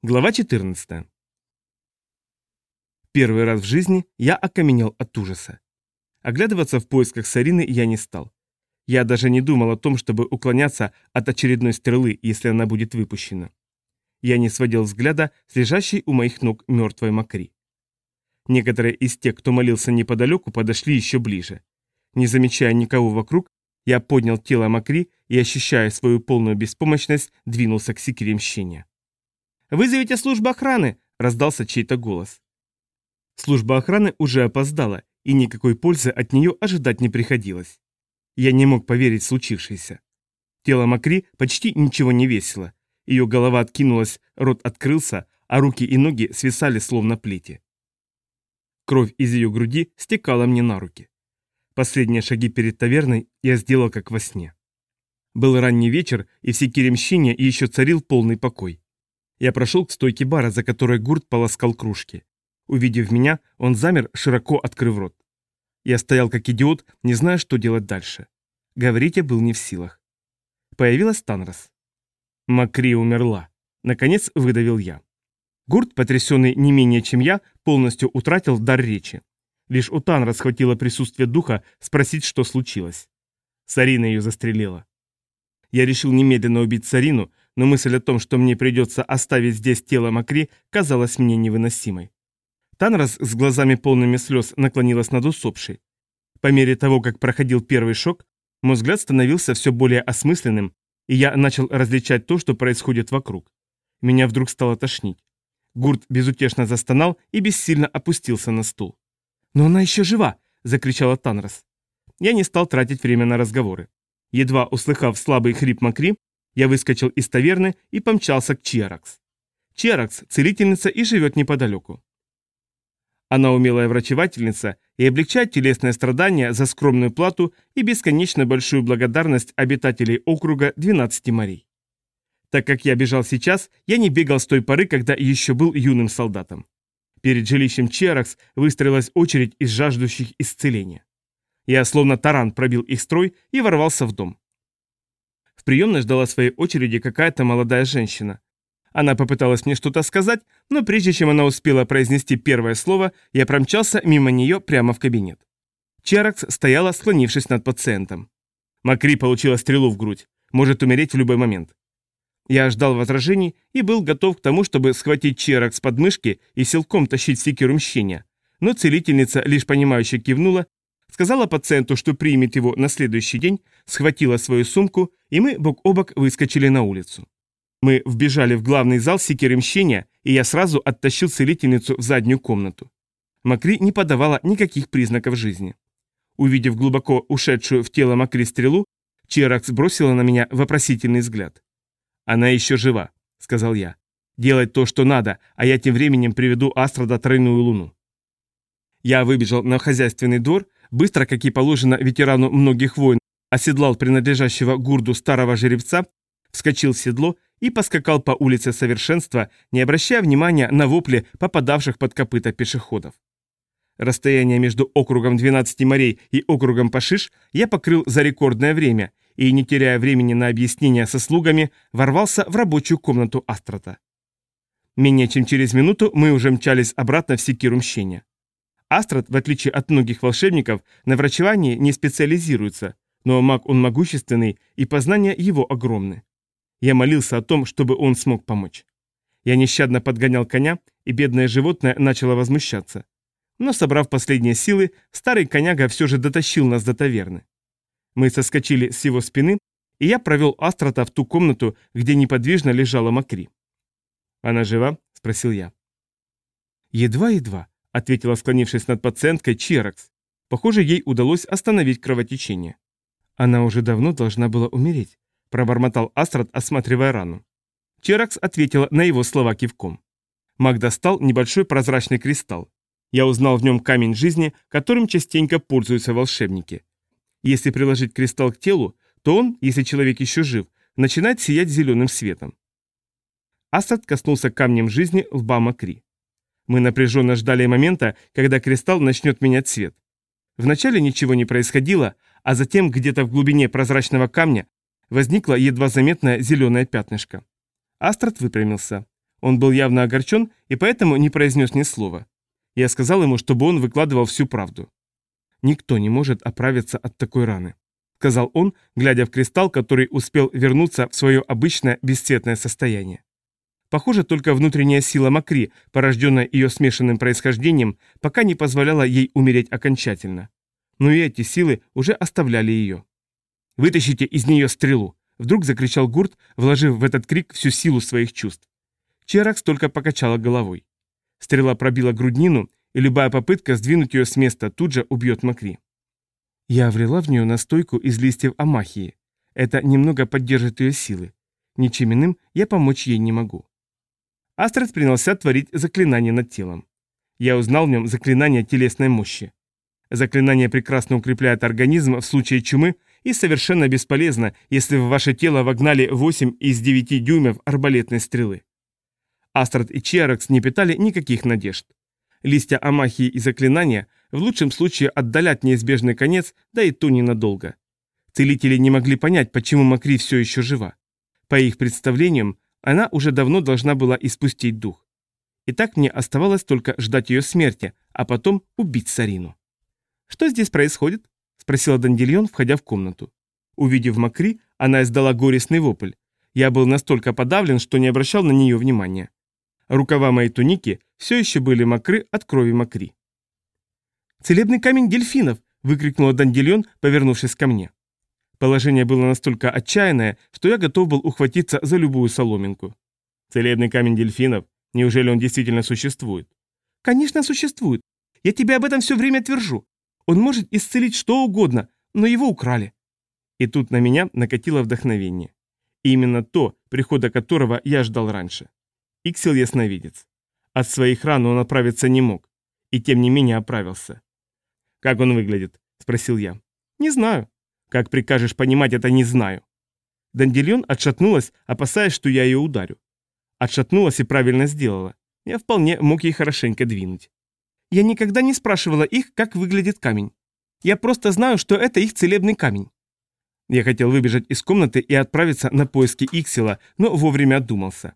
Глава 14. Первый раз в жизни я окаменел от ужаса. Оглядываться в поисках Сарины я не стал. Я даже не думал о том, чтобы уклоняться от очередной стрелы, если она будет выпущена. Я не сводил взгляда с лежащей у моих ног мертвой Макри. Некоторые из тех, кто молился неподалеку, подошли еще ближе. Не замечая никого вокруг, я поднял тело Макри и, ощущая свою полную беспомощность, двинулся к секире мщения. «Вызовите службу охраны!» – раздался чей-то голос. Служба охраны уже опоздала, и никакой пользы от нее ожидать не приходилось. Я не мог поверить в случившееся. Тело Макри почти ничего не весило. Ее голова откинулась, рот открылся, а руки и ноги свисали словно плети. Кровь из ее груди стекала мне на руки. Последние шаги перед таверной я сделал как во сне. Был ранний вечер, и в Секиремщине еще царил полный покой. Я прошел к стойке бара, за которой гурт полоскал кружки. Увидев меня, он замер, широко открыв рот. Я стоял как идиот, не зная, что делать дальше. Говорить я был не в силах. Появилась Танрос. Макри умерла. Наконец выдавил я. Гурт, потрясенный не менее чем я, полностью утратил дар речи. Лишь у Танрос хватило присутствия духа спросить, что случилось. Сарина ее застрелила. Я решил немедленно убить Сарину, но мысль о том, что мне придется оставить здесь тело Макри, казалась мне невыносимой. Танрос с глазами полными слез наклонилась над усопшей. По мере того, как проходил первый шок, мой взгляд становился все более осмысленным, и я начал различать то, что происходит вокруг. Меня вдруг стало тошнить. Гурт безутешно застонал и бессильно опустился на стул. «Но она еще жива!» – закричала Танрос. Я не стал тратить время на разговоры. Едва услыхав слабый хрип Макри, я выскочил из таверны и помчался к Чиаракс. Чиаракс – целительница и живет неподалеку. Она умелая врачевательница и облегчает телесное страдание за скромную плату и бесконечно большую благодарность обитателей округа 12 морей. Так как я бежал сейчас, я не бегал с той поры, когда еще был юным солдатом. Перед жилищем Чиаракс выстроилась очередь из жаждущих исцеления. Я словно таран пробил их строй и ворвался в дом. Приемной ждала своей очереди какая-то молодая женщина. Она попыталась мне что-то сказать, но прежде чем она успела произнести первое слово, я промчался мимо нее прямо в кабинет. Чаракс стояла, склонившись над пациентом. Макри получила стрелу в грудь, может умереть в любой момент. Я ждал возражений и был готов к тому, чтобы схватить Чаракс под мышки и силком тащить секиру мщения. Но целительница лишь понимающе кивнула Сказала пациенту, что примет его на следующий день, схватила свою сумку, и мы бок о бок выскочили на улицу. Мы вбежали в главный зал секиры мщения, и я сразу оттащил целительницу в заднюю комнату. Макри не подавала никаких признаков жизни. Увидев глубоко ушедшую в тело Макри стрелу, Черакс бросила на меня вопросительный взгляд. «Она еще жива», — сказал я. «Делать то, что надо, а я тем временем приведу Астрада тройную луну». Я выбежал на хозяйственный двор, быстро, как и положено ветерану многих войн, оседлал принадлежащего гурду старого жеребца, вскочил в седло и поскакал по улице совершенства, не обращая внимания на вопли попадавших под копыта пешеходов. Расстояние между округом 12 морей и округом Пашиш я покрыл за рекордное время и, не теряя времени на объяснения со слугами, ворвался в рабочую комнату Астрата. Менее чем через минуту мы уже мчались обратно в Секиру мщения. Астрад, в отличие от многих волшебников, на врачевании не специализируется, но маг он могущественный, и познания его огромны. Я молился о том, чтобы он смог помочь. Я нещадно подгонял коня, и бедное животное начало возмущаться. Но, собрав последние силы, старый коняга все же дотащил нас до таверны. Мы соскочили с его спины, и я провел Астрата в ту комнату, где неподвижно лежала Макри. «Она жива?» – спросил я. «Едва-едва ответила, склонившись над пациенткой, Черакс. Похоже, ей удалось остановить кровотечение. Она уже давно должна была умереть, пробормотал Астрад, осматривая рану. Черакс ответила на его слова кивком. Маг достал небольшой прозрачный кристалл. Я узнал в нем камень жизни, которым частенько пользуются волшебники. Если приложить кристалл к телу, то он, если человек еще жив, начинает сиять зеленым светом. Асад коснулся камнем жизни лба Макри. Мы напряженно ждали момента, когда кристалл начнет менять цвет. Вначале ничего не происходило, а затем где-то в глубине прозрачного камня возникло едва заметное зеленое пятнышко. Астрад выпрямился. Он был явно огорчен и поэтому не произнес ни слова. Я сказал ему, чтобы он выкладывал всю правду. «Никто не может оправиться от такой раны», — сказал он, глядя в кристалл, который успел вернуться в свое обычное бесцветное состояние. Похоже, только внутренняя сила Макри, порожденная ее смешанным происхождением, пока не позволяла ей умереть окончательно. Но и эти силы уже оставляли ее. «Вытащите из нее стрелу!» — вдруг закричал Гурт, вложив в этот крик всю силу своих чувств. Черакс только покачала головой. Стрела пробила груднину, и любая попытка сдвинуть ее с места тут же убьет Макри. Я врела в нее настойку из листьев амахии. Это немного поддержит ее силы. Ничем иным я помочь ей не могу. Астрид принялся творить заклинание над телом. Я узнал в нем заклинание телесной мощи. Заклинание прекрасно укрепляет организм в случае чумы и совершенно бесполезно, если в ваше тело вогнали 8 из 9 дюймов арбалетной стрелы. Астрид и Чиарекс не питали никаких надежд. Листья амахии и заклинания в лучшем случае отдалят неизбежный конец, да и то ненадолго. Целители не могли понять, почему Макри все еще жива. По их представлениям, она уже давно должна была испустить дух. И так мне оставалось только ждать ее смерти, а потом убить Сарину. «Что здесь происходит?» – спросила Дандильон, входя в комнату. Увидев Макри, она издала горестный вопль. Я был настолько подавлен, что не обращал на нее внимания. Рукава моей туники все еще были мокры от крови Макри. «Целебный камень дельфинов!» – выкрикнула Дандильон, повернувшись ко мне. Положение было настолько отчаянное, что я готов был ухватиться за любую соломинку. Целебный камень дельфинов? Неужели он действительно существует? Конечно, существует. Я тебе об этом все время твержу. Он может исцелить что угодно, но его украли. И тут на меня накатило вдохновение. И именно то, прихода которого я ждал раньше. Иксел ясновидец. От своих ран он оправиться не мог. И тем не менее оправился. «Как он выглядит?» – спросил я. «Не знаю. Как прикажешь понимать, это не знаю. Дандильон отшатнулась, опасаясь, что я ее ударю. Отшатнулась и правильно сделала. Я вполне мог ей хорошенько двинуть. Я никогда не спрашивала их, как выглядит камень. Я просто знаю, что это их целебный камень. Я хотел выбежать из комнаты и отправиться на поиски Иксела, но вовремя отдумался.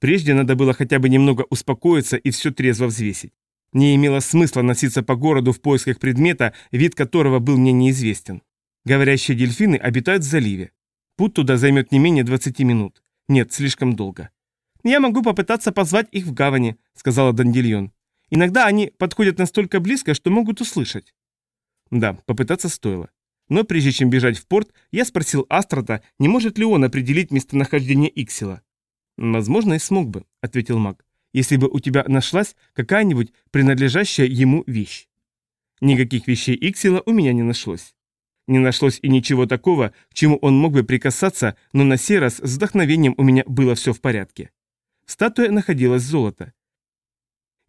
Прежде надо было хотя бы немного успокоиться и все трезво взвесить. Не имело смысла носиться по городу в поисках предмета, вид которого был мне неизвестен. Говорящие дельфины обитают в заливе. Путь туда займет не менее 20 минут. Нет, слишком долго. «Я могу попытаться позвать их в гавани», — сказала Дандильон. «Иногда они подходят настолько близко, что могут услышать». Да, попытаться стоило. Но прежде чем бежать в порт, я спросил Астрота, не может ли он определить местонахождение Иксила. «Возможно, и смог бы», — ответил маг, «если бы у тебя нашлась какая-нибудь принадлежащая ему вещь». Никаких вещей Иксила у меня не нашлось. Не нашлось и ничего такого, к чему он мог бы прикасаться, но на сей раз с вдохновением у меня было все в порядке. В статуе находилось золото.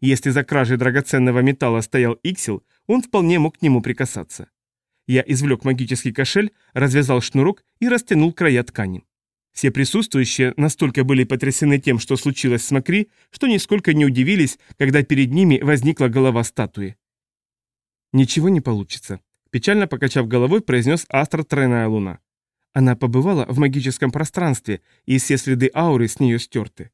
Если за кражей драгоценного металла стоял Иксел, он вполне мог к нему прикасаться. Я извлек магический кошель, развязал шнурок и растянул края ткани. Все присутствующие настолько были потрясены тем, что случилось с Макри, что нисколько не удивились, когда перед ними возникла голова статуи. «Ничего не получится», Печально покачав головой, произнес Астра Тройная Луна. Она побывала в магическом пространстве, и все следы ауры с нее стерты.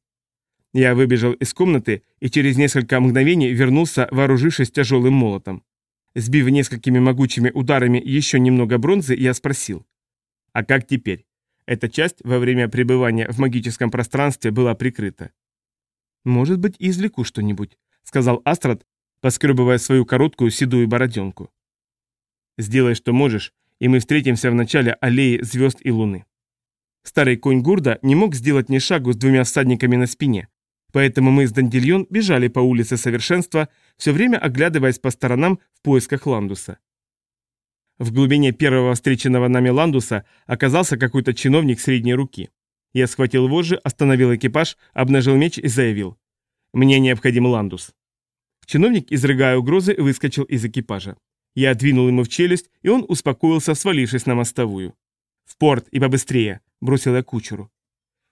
Я выбежал из комнаты и через несколько мгновений вернулся, вооружившись тяжелым молотом. Сбив несколькими могучими ударами еще немного бронзы, я спросил. А как теперь? Эта часть во время пребывания в магическом пространстве была прикрыта. «Может быть, извлеку что-нибудь», — сказал Астрад, поскребывая свою короткую седую бороденку. Сделай, что можешь, и мы встретимся в начале аллеи звезд и луны. Старый конь Гурда не мог сделать ни шагу с двумя всадниками на спине, поэтому мы с Дандильон бежали по улице Совершенства, все время оглядываясь по сторонам в поисках Ландуса. В глубине первого встреченного нами Ландуса оказался какой-то чиновник средней руки. Я схватил вожжи, остановил экипаж, обнажил меч и заявил. «Мне необходим Ландус». Чиновник, изрыгая угрозы, выскочил из экипажа. Я двинул ему в челюсть, и он успокоился, свалившись на мостовую. «В порт и побыстрее!» – бросил я кучеру.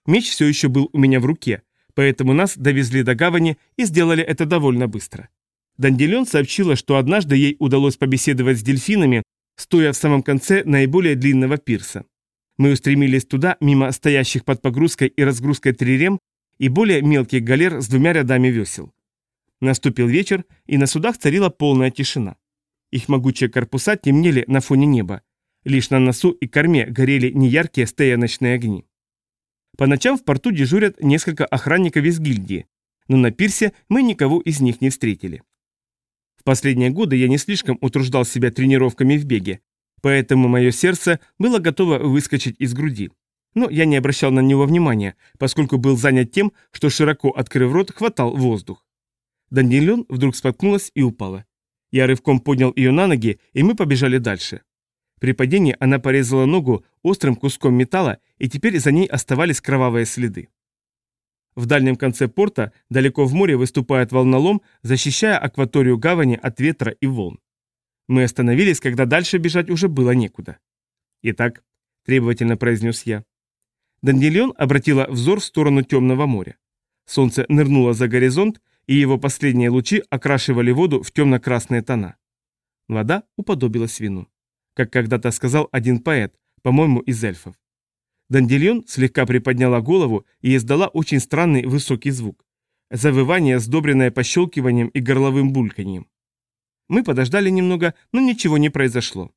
Меч все еще был у меня в руке, поэтому нас довезли до гавани и сделали это довольно быстро. Данделен сообщила, что однажды ей удалось побеседовать с дельфинами, стоя в самом конце наиболее длинного пирса. Мы устремились туда, мимо стоящих под погрузкой и разгрузкой трирем, и более мелких галер с двумя рядами весел. Наступил вечер, и на судах царила полная тишина. Их могучие корпуса темнели на фоне неба. Лишь на носу и корме горели неяркие стояночные огни. По ночам в порту дежурят несколько охранников из гильдии, но на пирсе мы никого из них не встретили. В последние годы я не слишком утруждал себя тренировками в беге, поэтому мое сердце было готово выскочить из груди. Но я не обращал на него внимания, поскольку был занят тем, что широко открыв рот, хватал воздух. Данилен вдруг споткнулась и упала. Я рывком поднял ее на ноги, и мы побежали дальше. При падении она порезала ногу острым куском металла, и теперь за ней оставались кровавые следы. В дальнем конце порта, далеко в море, выступает волнолом, защищая акваторию гавани от ветра и волн. Мы остановились, когда дальше бежать уже было некуда. «Итак», — требовательно произнес я. Данделион обратила взор в сторону темного моря. Солнце нырнуло за горизонт, и его последние лучи окрашивали воду в темно-красные тона. Вода уподобилась вину. Как когда-то сказал один поэт, по-моему, из эльфов. Дандельон слегка приподняла голову и издала очень странный высокий звук. Завывание, сдобренное пощелкиванием и горловым бульканьем. Мы подождали немного, но ничего не произошло.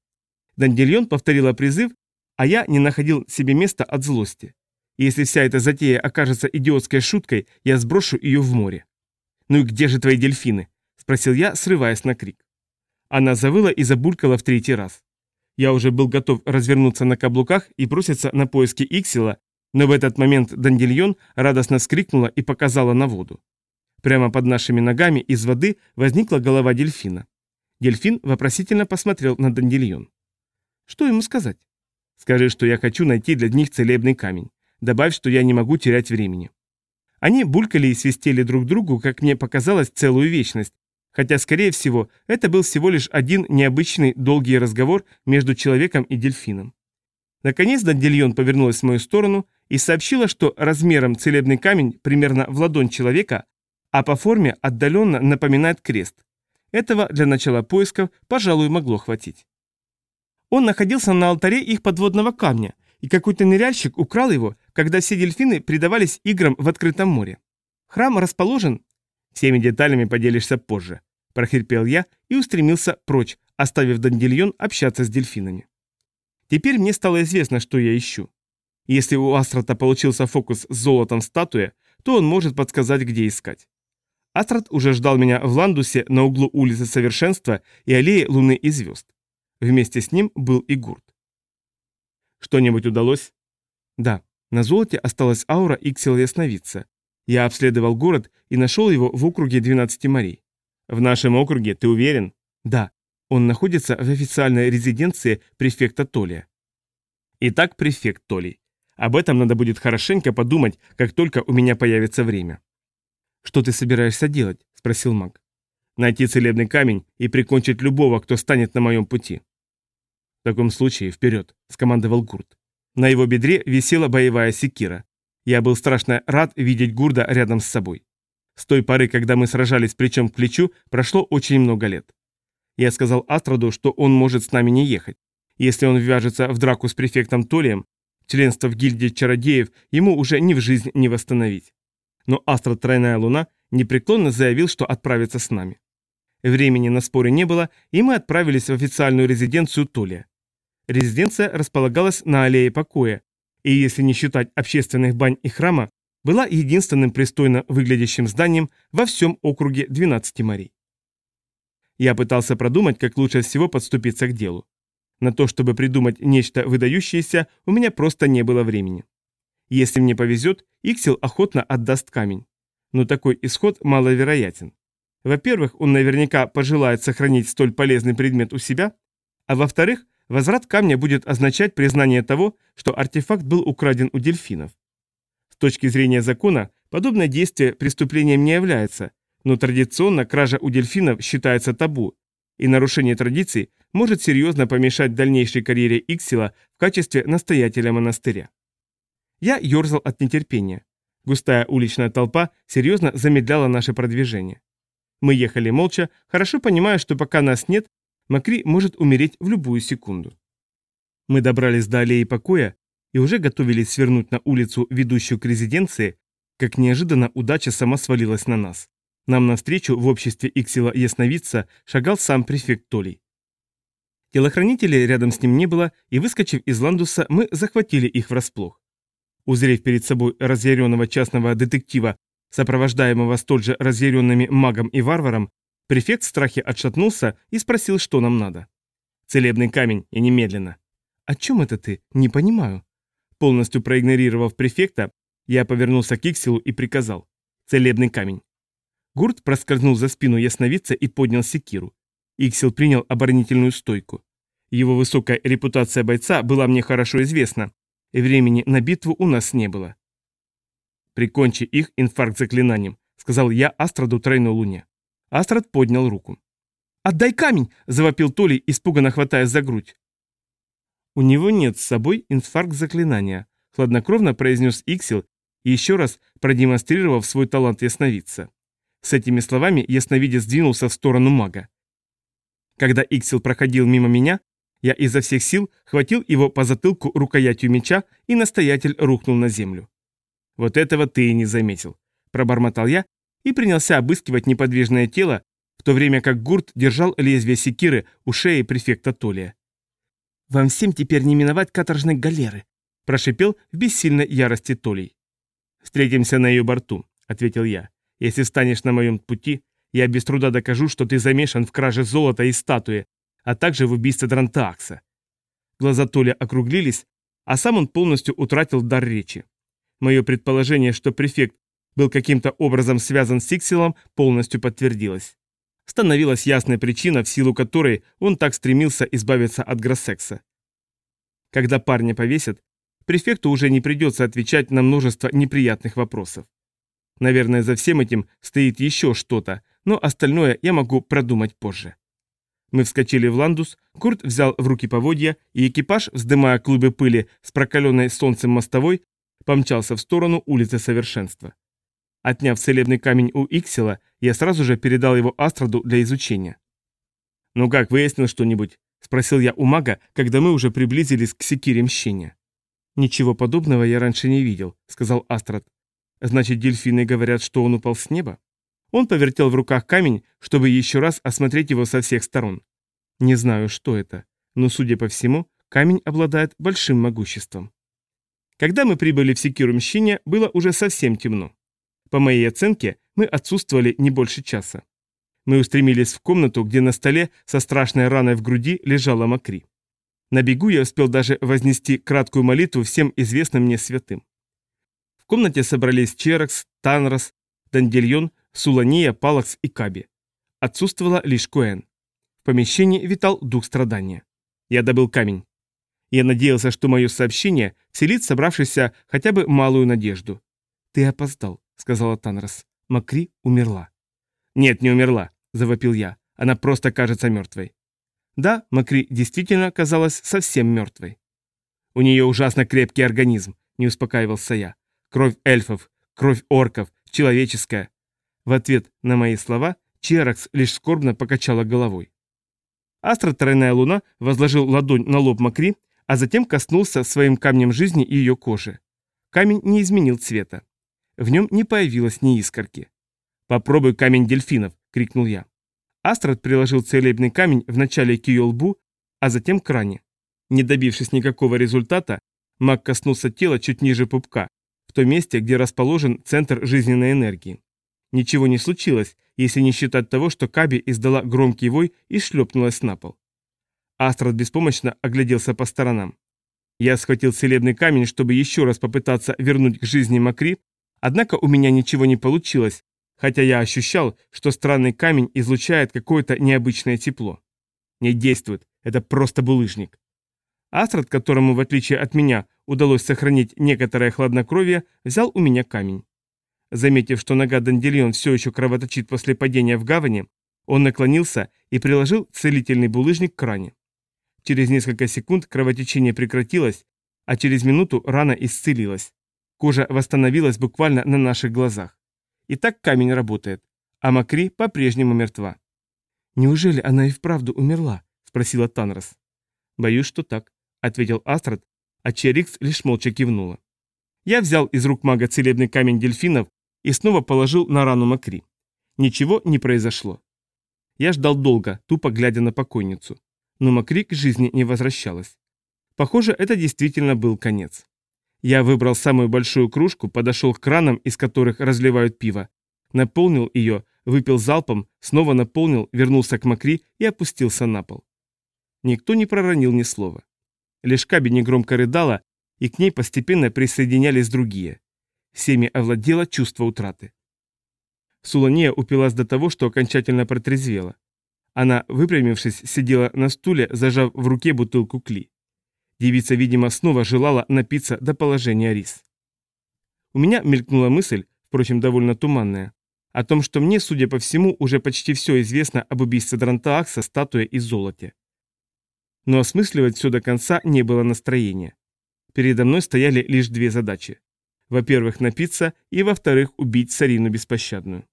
Дандельон повторила призыв, а я не находил себе места от злости. Если вся эта затея окажется идиотской шуткой, я сброшу ее в море. «Ну и где же твои дельфины?» – спросил я, срываясь на крик. Она завыла и забулькала в третий раз. Я уже был готов развернуться на каблуках и броситься на поиски Иксила, но в этот момент Дандильон радостно вскрикнула и показала на воду. Прямо под нашими ногами из воды возникла голова дельфина. Дельфин вопросительно посмотрел на Дандильон. Что ему сказать? Скажи, что я хочу найти для них целебный камень. Добавь, что я не могу терять времени. Они булькали и свистели друг другу, как мне показалось, целую вечность, хотя, скорее всего, это был всего лишь один необычный долгий разговор между человеком и дельфином. Наконец Дандельон повернулась в мою сторону и сообщила, что размером целебный камень примерно в ладонь человека, а по форме отдаленно напоминает крест. Этого для начала поисков, пожалуй, могло хватить. Он находился на алтаре их подводного камня, и какой-то ныряльщик украл его, когда все дельфины предавались играм в открытом море. Храм расположен... Всеми деталями поделишься позже, прохрипел я и устремился прочь, оставив Дандильон общаться с дельфинами. Теперь мне стало известно, что я ищу. Если у Астрата получился фокус с золотом статуя, то он может подсказать, где искать. Астрат уже ждал меня в Ландусе на углу улицы Совершенства и аллеи Луны и Звезд. Вместе с ним был и Гурт. Что-нибудь удалось? Да, на золоте осталась аура Иксел Ясновидца. Я обследовал город и нашел его в округе 12 морей. В нашем округе, ты уверен? Да. Он находится в официальной резиденции префекта Толия. Итак, префект Толий. Об этом надо будет хорошенько подумать, как только у меня появится время. «Что ты собираешься делать?» – спросил маг. «Найти целебный камень и прикончить любого, кто станет на моем пути». «В таком случае вперед», — скомандовал Гурт. На его бедре висела боевая секира. Я был страшно рад видеть Гурда рядом с собой. С той поры, когда мы сражались плечом к плечу, прошло очень много лет. Я сказал Астраду, что он может с нами не ехать. Если он ввяжется в драку с префектом Толием, членство в гильдии чародеев ему уже ни в жизнь не восстановить. Но Астрад Тройная Луна непреклонно заявил, что отправится с нами. Времени на споры не было, и мы отправились в официальную резиденцию Толия. Резиденция располагалась на аллее покоя, и если не считать общественных бань и храма, была единственным пристойно выглядящим зданием во всем округе 12 морей. Я пытался продумать, как лучше всего подступиться к делу. На то, чтобы придумать нечто выдающееся, у меня просто не было времени. Если мне повезет, Иксел охотно отдаст камень. Но такой исход маловероятен. Во-первых, он наверняка пожелает сохранить столь полезный предмет у себя, а во-вторых, Возврат камня будет означать признание того, что артефакт был украден у дельфинов. С точки зрения закона, подобное действие преступлением не является, но традиционно кража у дельфинов считается табу, и нарушение традиций может серьезно помешать дальнейшей карьере Иксила в качестве настоятеля монастыря. Я ерзал от нетерпения. Густая уличная толпа серьезно замедляла наше продвижение. Мы ехали молча, хорошо понимая, что пока нас нет, Макри может умереть в любую секунду. Мы добрались до аллеи покоя и уже готовились свернуть на улицу, ведущую к резиденции, как неожиданно удача сама свалилась на нас. Нам навстречу в обществе Иксила Ясновидца шагал сам префект Толей. Телохранителей рядом с ним не было, и, выскочив из Ландуса, мы захватили их врасплох. Узрев перед собой разъяренного частного детектива, сопровождаемого столь же разъяренными магом и варваром, префект в страхе отшатнулся и спросил, что нам надо. «Целебный камень, и немедленно». «О чем это ты? Не понимаю». Полностью проигнорировав префекта, я повернулся к Иксилу и приказал. «Целебный камень». Гурт проскользнул за спину ясновидца и поднял секиру. Иксил принял оборонительную стойку. Его высокая репутация бойца была мне хорошо известна, и времени на битву у нас не было. «Прикончи их инфаркт заклинанием», — сказал я Астраду тройной луне. Астрад поднял руку. «Отдай камень!» — завопил Толи, испуганно хватая за грудь. «У него нет с собой инфаркт заклинания», — хладнокровно произнес Иксил, еще раз продемонстрировав свой талант ясновидца. С этими словами ясновидец двинулся в сторону мага. Когда Иксил проходил мимо меня, я изо всех сил хватил его по затылку рукоятью меча, и настоятель рухнул на землю. «Вот этого ты и не заметил», – пробормотал я и принялся обыскивать неподвижное тело, в то время как Гурт держал лезвие секиры у шеи префекта Толия. «Вам всем теперь не миновать каторжной галеры», – прошипел в бессильной ярости Толий. «Встретимся на ее борту», – ответил я. Если станешь на моем пути, я без труда докажу, что ты замешан в краже золота и статуи, а также в убийстве Дрантаакса». Глаза Толя округлились, а сам он полностью утратил дар речи. Мое предположение, что префект был каким-то образом связан с Сиксилом, полностью подтвердилось. Становилась ясная причина, в силу которой он так стремился избавиться от Гроссекса. Когда парня повесят, префекту уже не придется отвечать на множество неприятных вопросов. Наверное, за всем этим стоит еще что-то, но остальное я могу продумать позже. Мы вскочили в ландус, Курт взял в руки поводья, и экипаж, вздымая клубы пыли с прокаленной солнцем мостовой, помчался в сторону улицы Совершенства. Отняв целебный камень у Иксела, я сразу же передал его Астраду для изучения. «Ну как, выяснил что-нибудь?» – спросил я у мага, когда мы уже приблизились к секире мщения. «Ничего подобного я раньше не видел», – сказал Астрад. Значит, дельфины говорят, что он упал с неба? Он повертел в руках камень, чтобы еще раз осмотреть его со всех сторон. Не знаю, что это, но, судя по всему, камень обладает большим могуществом. Когда мы прибыли в Секиру Мщине, было уже совсем темно. По моей оценке, мы отсутствовали не больше часа. Мы устремились в комнату, где на столе со страшной раной в груди лежала Макри. На бегу я успел даже вознести краткую молитву всем известным мне святым. В комнате собрались Черакс, Танрос, Дандельон, Сулания, Палакс и Каби. Отсутствовала лишь Куэн. В помещении витал дух страдания. Я добыл камень. Я надеялся, что мое сообщение вселит собравшийся хотя бы малую надежду. «Ты опоздал», — сказала Танрос. Макри умерла. «Нет, не умерла», — завопил я. «Она просто кажется мертвой». Да, Макри действительно казалась совсем мертвой. «У нее ужасно крепкий организм», — не успокаивался я. Кровь эльфов, кровь орков, человеческая. В ответ на мои слова Черакс лишь скорбно покачала головой. Астра Тройная Луна возложил ладонь на лоб Макри, а затем коснулся своим камнем жизни ее кожи. Камень не изменил цвета. В нем не появилось ни искорки. «Попробуй камень дельфинов!» — крикнул я. Астрад приложил целебный камень вначале к ее лбу, а затем к ране. Не добившись никакого результата, маг коснулся тела чуть ниже пупка, в том месте, где расположен центр жизненной энергии. Ничего не случилось, если не считать того, что Каби издала громкий вой и шлепнулась на пол. Астрад беспомощно огляделся по сторонам. Я схватил целебный камень, чтобы еще раз попытаться вернуть к жизни Макри, однако у меня ничего не получилось, хотя я ощущал, что странный камень излучает какое-то необычное тепло. Не действует, это просто булыжник. Астрад, которому, в отличие от меня, удалось сохранить некоторое хладнокровие, взял у меня камень. Заметив, что нога Дандельон все еще кровоточит после падения в гавани, он наклонился и приложил целительный булыжник к ране. Через несколько секунд кровотечение прекратилось, а через минуту рана исцелилась. Кожа восстановилась буквально на наших глазах. И так камень работает, а Макри по-прежнему мертва. «Неужели она и вправду умерла?» – спросила Танрос. «Боюсь, что так ответил Астрад, а Черикс лишь молча кивнула. Я взял из рук мага целебный камень дельфинов, и снова положил на рану Макри. Ничего не произошло. Я ждал долго, тупо глядя на покойницу. Но Макри к жизни не возвращалась. Похоже, это действительно был конец. Я выбрал самую большую кружку, подошел к кранам, из которых разливают пиво, наполнил ее, выпил залпом, снова наполнил, вернулся к Макри и опустился на пол. Никто не проронил ни слова. Лишь Каби негромко рыдала, и к ней постепенно присоединялись другие. Всеми овладело чувство утраты. Сулания упилась до того, что окончательно протрезвела. Она, выпрямившись, сидела на стуле, зажав в руке бутылку кли. Девица, видимо, снова желала напиться до положения рис. У меня мелькнула мысль, впрочем, довольно туманная, о том, что мне, судя по всему, уже почти все известно об убийстве Дрантаакса статуя из золоте. Но осмысливать все до конца не было настроения. Передо мной стояли лишь две задачи. Во-первых, напиться, и во-вторых, убить Сарину Беспощадную.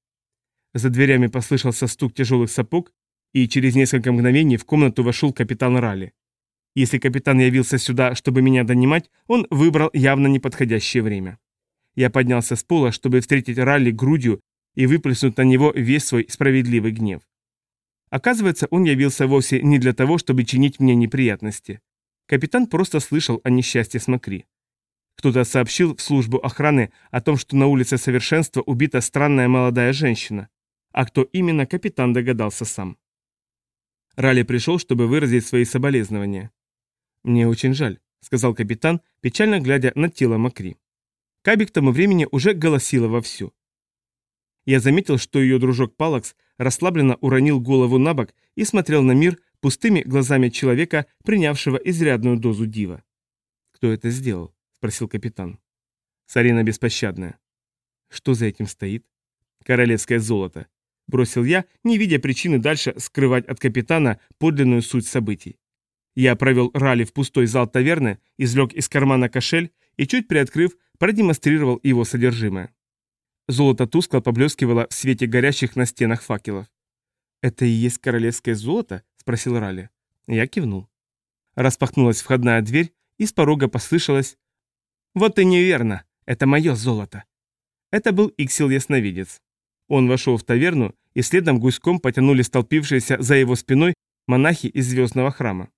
За дверями послышался стук тяжелых сапог, и через несколько мгновений в комнату вошел капитан Ралли. Если капитан явился сюда, чтобы меня донимать, он выбрал явно неподходящее время. Я поднялся с пола, чтобы встретить Ралли грудью и выплеснуть на него весь свой справедливый гнев. Оказывается, он явился вовсе не для того, чтобы чинить мне неприятности. Капитан просто слышал о несчастье с Макри. Кто-то сообщил в службу охраны о том, что на улице Совершенства убита странная молодая женщина. А кто именно, капитан догадался сам. Ралли пришел, чтобы выразить свои соболезнования. «Мне очень жаль», — сказал капитан, печально глядя на тело Макри. Каби к тому времени уже голосила вовсю. Я заметил, что ее дружок Палакс расслабленно уронил голову на бок и смотрел на мир пустыми глазами человека, принявшего изрядную дозу дива. «Кто это сделал?» — спросил капитан. «Сарина беспощадная». «Что за этим стоит?» «Королевское золото», — бросил я, не видя причины дальше скрывать от капитана подлинную суть событий. Я провел ралли в пустой зал таверны, извлек из кармана кошель и, чуть приоткрыв, продемонстрировал его содержимое. Золото тускло поблескивало в свете горящих на стенах факелов. «Это и есть королевское золото?» – спросил Ралли. Я кивнул. Распахнулась входная дверь, и с порога послышалось «Вот и неверно, это мое золото». Это был Иксил-ясновидец. Он вошел в таверну, и следом гуськом потянули столпившиеся за его спиной монахи из звездного храма.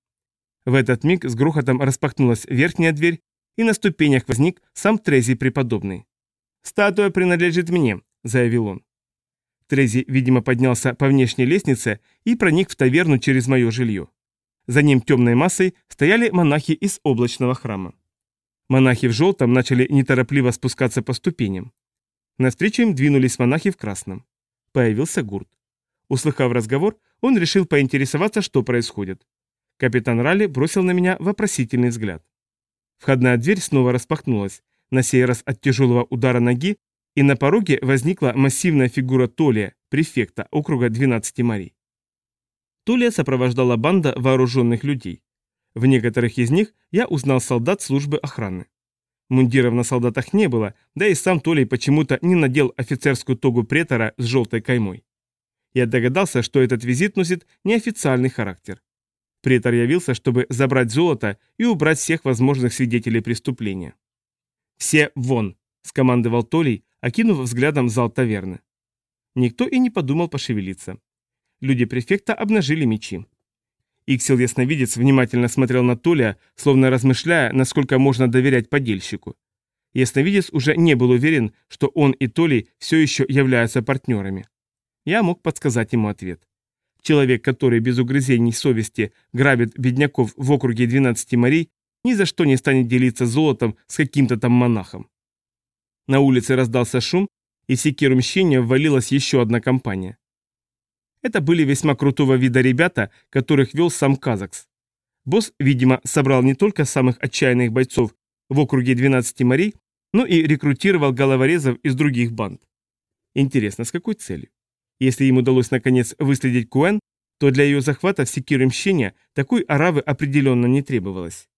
В этот миг с грохотом распахнулась верхняя дверь, и на ступенях возник сам Трези преподобный. «Статуя принадлежит мне», — заявил он. Трези, видимо, поднялся по внешней лестнице и проник в таверну через мое жилье. За ним темной массой стояли монахи из облачного храма. Монахи в желтом начали неторопливо спускаться по ступеням. Навстречу им двинулись монахи в красном. Появился гурт. Услыхав разговор, он решил поинтересоваться, что происходит. Капитан Ралли бросил на меня вопросительный взгляд. Входная дверь снова распахнулась, на сей раз от тяжелого удара ноги, и на пороге возникла массивная фигура Толия, префекта округа 12 морей. Толия сопровождала банда вооруженных людей. В некоторых из них я узнал солдат службы охраны. Мундиров на солдатах не было, да и сам Толей почему-то не надел офицерскую тогу претора с желтой каймой. Я догадался, что этот визит носит неофициальный характер. Претор явился, чтобы забрать золото и убрать всех возможных свидетелей преступления. «Все вон!» – скомандовал Толей, окинув взглядом зал таверны. Никто и не подумал пошевелиться. Люди префекта обнажили мечи. Иксел Ясновидец внимательно смотрел на Толия, словно размышляя, насколько можно доверять подельщику. Ясновидец уже не был уверен, что он и Толей все еще являются партнерами. Я мог подсказать ему ответ. Человек, который без угрызений совести грабит бедняков в округе 12 морей, ни за что не станет делиться золотом с каким-то там монахом. На улице раздался шум, и в секиру мщения ввалилась еще одна компания. Это были весьма крутого вида ребята, которых вел сам Казакс. Босс, видимо, собрал не только самых отчаянных бойцов в округе 12 морей, но и рекрутировал головорезов из других банд. Интересно, с какой целью? Если им удалось наконец выследить Куэн, то для ее захвата в секиру мщения такой аравы определенно не требовалось.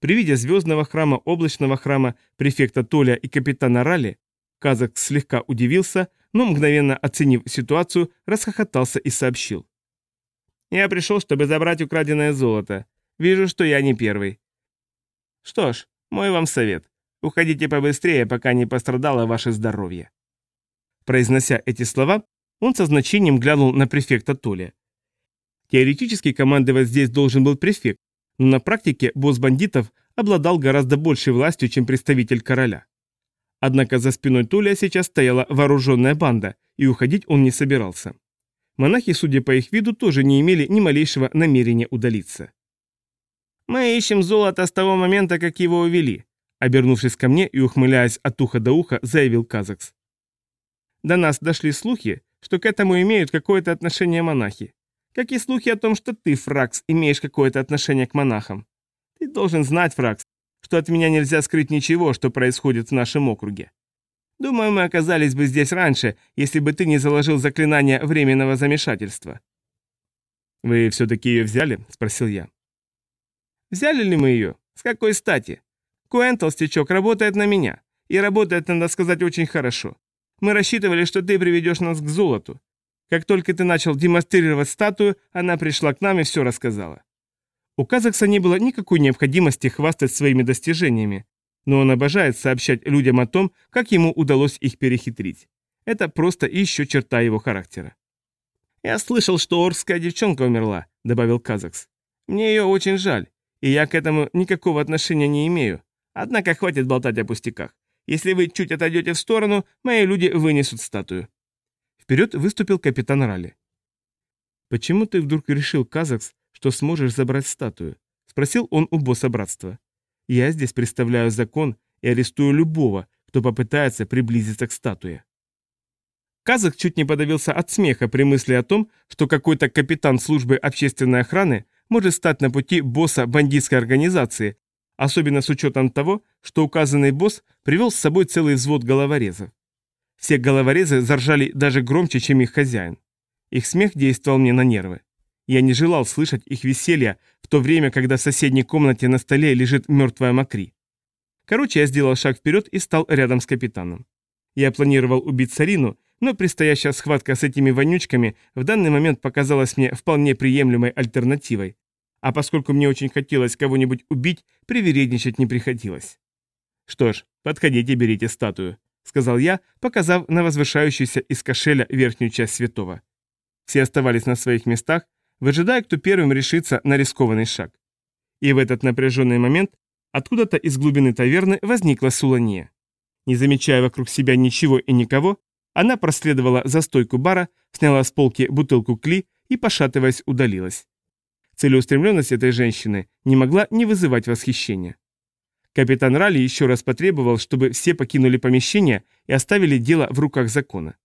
При виде звездного храма, облачного храма, префекта Толя и капитана Ралли, казак слегка удивился, но, мгновенно оценив ситуацию, расхохотался и сообщил. «Я пришел, чтобы забрать украденное золото. Вижу, что я не первый. Что ж, мой вам совет. Уходите побыстрее, пока не пострадало ваше здоровье». Произнося эти слова, он со значением глянул на префекта Толя. Теоретически командовать здесь должен был префект, но на практике босс бандитов обладал гораздо большей властью, чем представитель короля. Однако за спиной Толя сейчас стояла вооруженная банда, и уходить он не собирался. Монахи, судя по их виду, тоже не имели ни малейшего намерения удалиться. «Мы ищем золото с того момента, как его увели», обернувшись ко мне и ухмыляясь от уха до уха, заявил Казакс. До нас дошли слухи, что к этому имеют какое-то отношение монахи. Как и слухи о том, что ты, Фракс, имеешь какое-то отношение к монахам. Ты должен знать, Фракс, что от меня нельзя скрыть ничего, что происходит в нашем округе. Думаю, мы оказались бы здесь раньше, если бы ты не заложил заклинание временного замешательства». «Вы все-таки ее взяли?» – спросил я. «Взяли ли мы ее? С какой стати? Куэн Толстячок работает на меня. И работает, надо сказать, очень хорошо. Мы рассчитывали, что ты приведешь нас к золоту. Как только ты начал демонстрировать статую, она пришла к нам и все рассказала. У Казакса не было никакой необходимости хвастать своими достижениями, но он обожает сообщать людям о том, как ему удалось их перехитрить. Это просто еще черта его характера. «Я слышал, что орская девчонка умерла», — добавил Казакс. «Мне ее очень жаль, и я к этому никакого отношения не имею. Однако хватит болтать о пустяках. Если вы чуть отойдете в сторону, мои люди вынесут статую». Вперед выступил капитан Ралли. «Почему ты вдруг решил, Казакс, что сможешь забрать статую?» — спросил он у босса братства. «Я здесь представляю закон и арестую любого, кто попытается приблизиться к статуе». Казак чуть не подавился от смеха при мысли о том, что какой-то капитан службы общественной охраны может стать на пути босса бандитской организации, особенно с учетом того, что указанный босс привел с собой целый взвод головорезов. Все головорезы заржали даже громче, чем их хозяин. Их смех действовал мне на нервы. Я не желал слышать их веселье в то время, когда в соседней комнате на столе лежит мертвая Макри. Короче, я сделал шаг вперед и стал рядом с капитаном. Я планировал убить Сарину, но предстоящая схватка с этими вонючками в данный момент показалась мне вполне приемлемой альтернативой. А поскольку мне очень хотелось кого-нибудь убить, привередничать не приходилось. Что ж, подходите, берите статую. — сказал я, показав на возвышающуюся из кошеля верхнюю часть святого. Все оставались на своих местах, выжидая, кто первым решится на рискованный шаг. И в этот напряженный момент откуда-то из глубины таверны возникла Сулания. Не замечая вокруг себя ничего и никого, она проследовала за стойку бара, сняла с полки бутылку кли и, пошатываясь, удалилась. Целеустремленность этой женщины не могла не вызывать восхищения. Капитан Ралли еще раз потребовал, чтобы все покинули помещение и оставили дело в руках закона.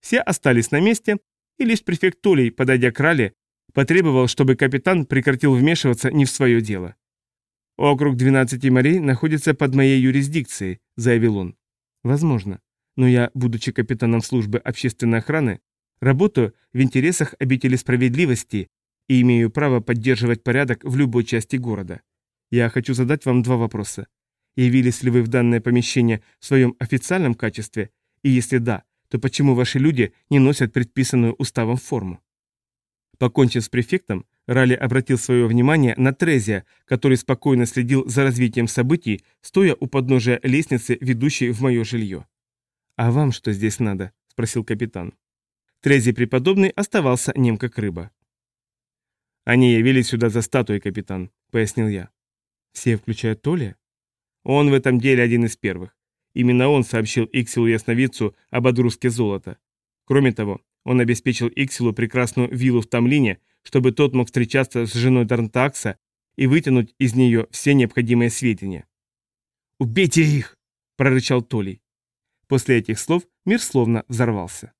Все остались на месте, и лишь префект Толей, подойдя к Ралли, потребовал, чтобы капитан прекратил вмешиваться не в свое дело. «Округ 12 морей находится под моей юрисдикцией», — заявил он. «Возможно. Но я, будучи капитаном службы общественной охраны, работаю в интересах обители справедливости и имею право поддерживать порядок в любой части города. Я хочу задать вам два вопроса. Явились ли вы в данное помещение в своем официальном качестве? И если да, то почему ваши люди не носят предписанную уставом форму? Покончив с префектом, Ралли обратил свое внимание на Трезия, который спокойно следил за развитием событий, стоя у подножия лестницы, ведущей в мое жилье. «А вам что здесь надо?» – спросил капитан. Трези преподобный оставался нем как рыба. «Они явились сюда за статуей, капитан», — пояснил я. Все, включая Толи? Он в этом деле один из первых. Именно он сообщил Иксилу Ясновидцу об отгрузке золота. Кроме того, он обеспечил Иксилу прекрасную виллу в Тамлине, чтобы тот мог встречаться с женой Дарнтакса и вытянуть из нее все необходимые сведения. «Убейте их!» – прорычал Толей. После этих слов мир словно взорвался.